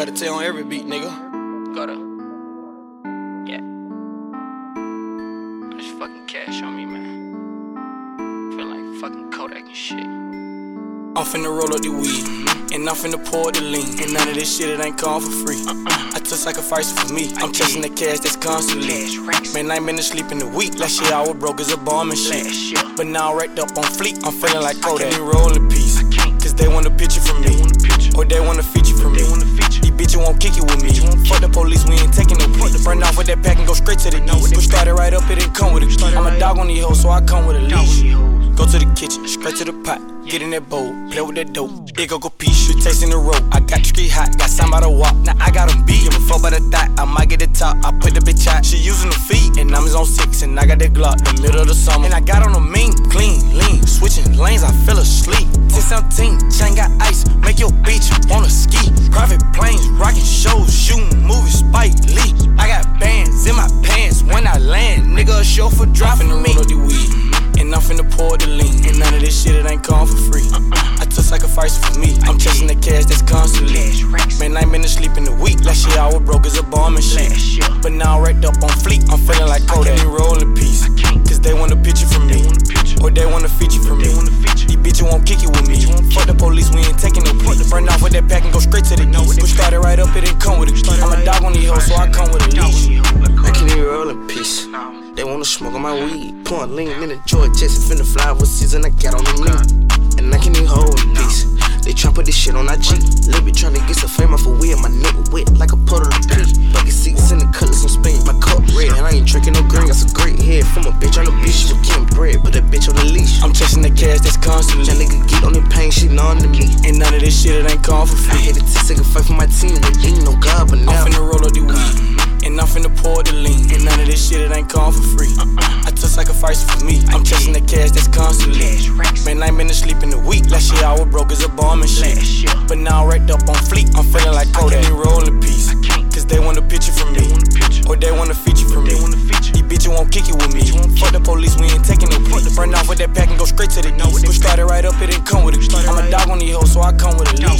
Gotta tell on every beat, nigga. Gotta. Yeah. Put this fucking cash on me, man. Feel like fucking Kodak and shit. I'm finna roll up the weed, mm-hmm. and I'm finna pour the lean. And none of this shit, it ain't come for free. I took sacrifice for me. I'm chasing the cash that's constantly. Cash. Man, I ain't been asleep in the week. Last year I was broke as a bomb and shit. But now I'm wrapped up on fleek. I'm feeling like Kodak. I can't roll in peace. With that pack and go straight to the east. Push started right up, it didn't come with it. I'm a dog on these hoes, so I come with a leash. Go to the kitchen, straight to the pot. Get in that bowl, play with that dope. It go go piece, you tasting the rope. I got street hot, got some by the walk. Now I got 'em beat. Give a fuck by the thought, I might get the top. I put the bitch out, she using the feet. And I'm on six, and I got that Glock, the middle of the summer. And I got on a mean, clean, lean. Switching lanes, I fell asleep. 1017, chain got ice, make your bitch wanna ski. Private planes, rocking shows, chauffeur dropping me. The weed. And I'm finna pour the lean. And none of this shit, it ain't come for free. I took sacrifice for me. I'm chasing the cash that's constantly. Man, I ain't been asleep in the week. Last year I was broke as a bomb and shit. But now I'm wrapped up on fleek. I'm feeling like Kodak. I can't even roll peace. I can't. Cause they want a picture from me. A. Or they want a feature from me. They want a feature. These bitches won't kick it with me. Fuck the police, we ain't taking no plea. Burn off with that pack and go straight to the east. Push started right up, it didn't come with a key. I'm a dog on these hoes, so I come with a leash. I can't even roll in peace. Nah. They wanna smoke on my weed. Pouring lean in the George Jetson finna fly what season I got on them lean. And I can't even hold in peace. They try put this shit on IG. Lil' bit tryna get some fame off a weed. My nigga wet like a puddle of pee. Bucket seats in the colors, I'm Spain. My cup red, and I ain't drinking no green. Got some great head from a bitch on the beach. She was getting bread, put that bitch on the leash. I'm chasing the cash that's constantly. That nigga get on the pain, she known to me. Ain't none of this shit, it ain't come for I free. to take a fight for my team, but ain't no God, but now. I'm finna roll up the weed. And I'm finna pour the lean. And none of this shit, it ain't come for free. I took sacrifice for me. I'm chasing the cash that's constantly. Man, I ain't been asleep in the week. Last year I was broke as a bomb and shit. But now I'm wrapped up on fleek. I'm feeling like Kodak. I can't roll in peace. Cause they want a picture from me. They want a picture. Or they want a feature from me. They want a feature. These bitches won't kick it with me. Fuck the police, we ain't taking no plea. Burn off with that pack and go straight to the east. Push started right up, it didn't come with a key. I'm a dog on these hoes, so I come with a leash.